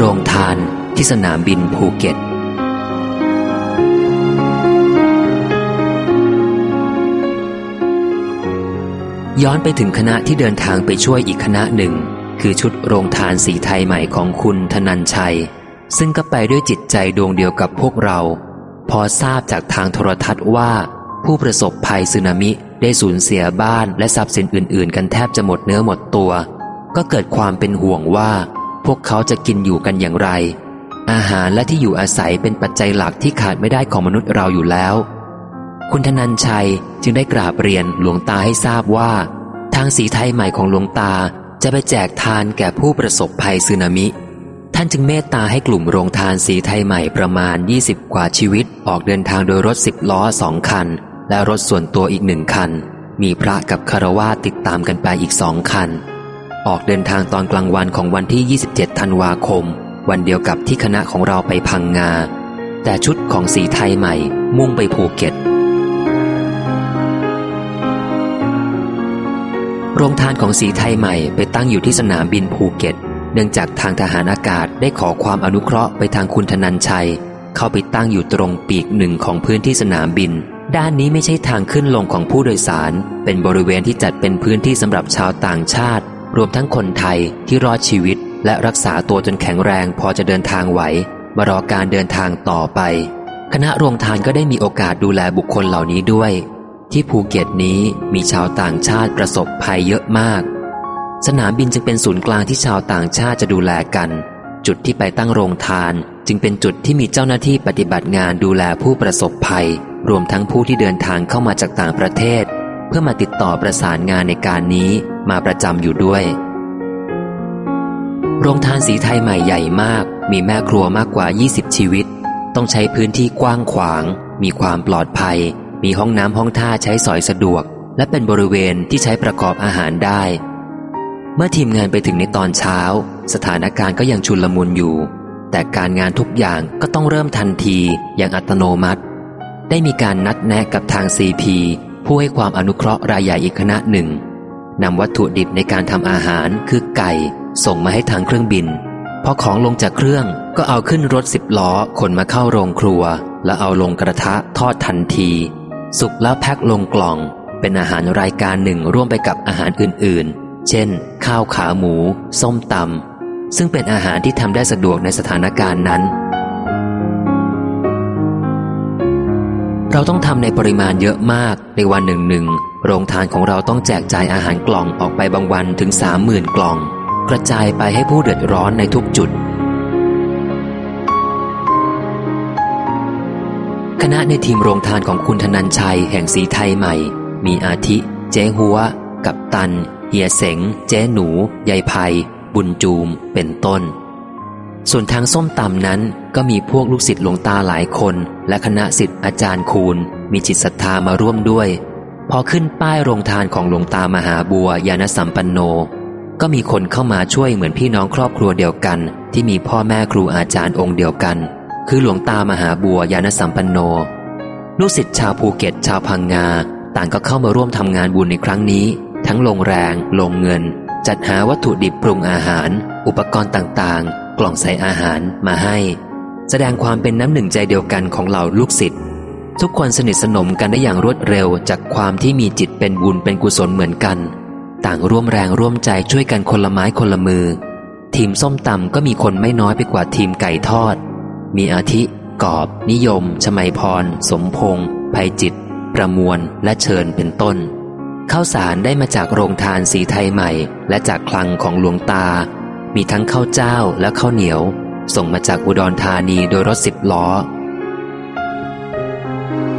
โรงทานที่สนามบินภูเก็ต ย้อนไปถึงคณะที่เดินทางไปช่วยอีกคณะหนึ่ง คือชุดโรงทานสีไทยใหม่ของคุณธนันชัย ซึ่งก็ไปด้วยจิตใจดวงเดียวกับพวกเรา พอทราบจากทางโทรทัศน์ว่า ผู้ประสบภัยสึนามิได้สูญเสียบ้านและทรัพย์สินอื่น ๆ กันแทบจะหมดเนื้อหมดตัว ก็เกิดความเป็นห่วงว่า พวกเขาจะกินอยู่กันอย่างไร อาหารและที่อยู่อาศัยเป็นปัจจัยหลักที่ขาดไม่ได้ของมนุษย์เราอยู่แล้ว คุณธนันชัยจึงได้กราบเรียนหลวงตาให้ทราบว่า ทางสีไทยใหม่ของหลวงตาจะไปแจกทานแก่ผู้ประสบภัยสึนามิ ท่านจึงเมตตาให้กลุ่มโรงทานสีไทยใหม่ประมาณ 20 กว่าชีวิต ออกเดินทางโดยรถสิบล้อสองคัน และรถส่วนตัวอีกหนึ่งคัน มีพระกับคารวาติดตามกันไปอีกสองคัน ออกเดินทางตอนกลางวันของวันที่ 27 ธันวาคม วันเดียวกับที่คณะของเราไปพังงา แต่ชุดของสีไทยใหม่ มุ่งไปภูเก็ต โรงทานของสีไทยใหม่ไปตั้งอยู่ที่สนามบินภูเก็ต เนื่องจากทางทหารอากาศได้ขอความอนุเคราะห์ไปทางคุณธนันชัย เข้าไปตั้งอยู่ตรงปีกหนึ่งของพื้นที่สนามบิน ด้านนี้ไม่ใช่ทางขึ้นลงของผู้โดยสาร เป็นบริเวณที่จัดเป็นพื้นที่สำหรับชาวต่างชาติ รวมทั้งคนไทยที่รอดชีวิต และรักษาตัวจนแข็งแรงพอจะเดินทางไหว มารอการเดินทางต่อไป คณะโรงทานก็ได้มีโอกาสดูแลบุคคลเหล่านี้ด้วย ที่ภูเก็ตนี้มีชาวต่างชาติประสบภัยเยอะมาก สนามบินจึงเป็นศูนย์กลางที่ชาวต่างชาติจะดูแลกัน จุดที่ไปตั้งโรงทานจึงเป็นจุดที่มีเจ้าหน้าที่ปฏิบัติงานดูแลผู้ประสบภัย รวมทั้งผู้ที่เดินทางเข้ามาจากต่างประเทศ เพื่อมาติดต่อประสานงานในการนี้ มาประจำอยู่ด้วย โรงทานสีไทยใหม่ใหญ่มาก มีแม่ครัวมากกว่า 20 ชีวิต ต้องใช้พื้นที่กว้างขวาง มีความปลอดภัย มีห้องน้ำห้องท่าใช้สอยสะดวก และเป็นบริเวณที่ใช้ประกอบอาหารได้ เมื่อทีมงานไปถึงในตอนเช้า สถานการณ์ก็ยังชุลมุนอยู่ แต่การงานทุกอย่างก็ต้องเริ่มทันทีอย่างอัตโนมัติ ได้มีการนัดแนะกับทางซีพีผู้ให้ความอนุเคราะห์รายใหญ่อีกคณะหนึ่ง นำวัตถุดิบในการทำอาหารคือไก่ ส่งมาให้ทางเครื่องบิน พอของลงจากเครื่องก็เอาขึ้นรถสิบล้อขนมาเข้าโรงครัว แล้วเอาลงกระทะทอดทันที สุกแล้วแพ็คลงกล่อง เป็นอาหารรายการหนึ่งร่วมไปกับอาหารอื่นๆ เช่น ข้าวขาหมู ส้มตำซึ่งเป็นอาหารที่ทำได้สะดวกในสถานการณ์นั้น เราต้องทำในปริมาณเยอะมากในวันหนึ่งหนึ่ง โรงทานของเราต้องแจกจ่ายอาหารกล่องออกไปบางวันถึงสามหมื่นกล่อง กระจายไปให้ผู้เดือดร้อนในทุกจุด คณะในทีมโรงทานของคุณธนันชัยแห่งสีไทยใหม่ มีอาทิ เจ๊หัว กับตัน เฮียเสง เจ๊หนู ยายภัย บุญจูม เป็นต้น ส่วนทางส้มตำนั้นก็มีพวกลูกศิษย์หลวงตาหลายคน และคณะศิษย์อาจารย์คูณ มีจิตศรัทธามาร่วมด้วย พอขึ้นป้ายโรงทานของหลวงตามหาบัวยานสัมปันโน ก็มีคนเข้ามาช่วยเหมือนพี่น้องครอบครัวเดียวกัน ที่มีพ่อแม่ครูอาจารย์องค์เดียวกัน คือหลวงตามหาบัวยานสัมปันโน ลูกศิษย์ชาวภูเก็ตชาวพังงา ต่างก็เข้ามาร่วมทำงานบุญในครั้งนี้ ทั้งลงแรง ลงเงิน จัดหาวัตถุดิบปรุงอาหาร อุปกรณ์ต่างๆ กล่องใส่อาหารมาให้ แสดงความเป็นน้ำหนึ่งใจเดียวกันของเหล่าลูกศิษย์ ทุกคนสนิทสนมกันได้อย่างรวดเร็วจากความที่มีจิตเป็นบุญเป็นกุศลเหมือนกัน ต่างร่วมแรงร่วมใจช่วยกันคนละไม้คนละมือ ทีมส้มตำก็มีคนไม่น้อยไปกว่าทีมไก่ทอด มีอาทิ กอบ นิยม ชมัยพร สมพงษ์ภัยจิต ประมวล และเชิญเป็นต้น ข้าวสารได้มาจากโรงทานสีไทยใหม่ และจากคลังของหลวงตา มีทั้งข้าวเจ้าและข้าวเหนียว ส่งมาจากอุดรธานีโดยรถสิบล้อ Thank you.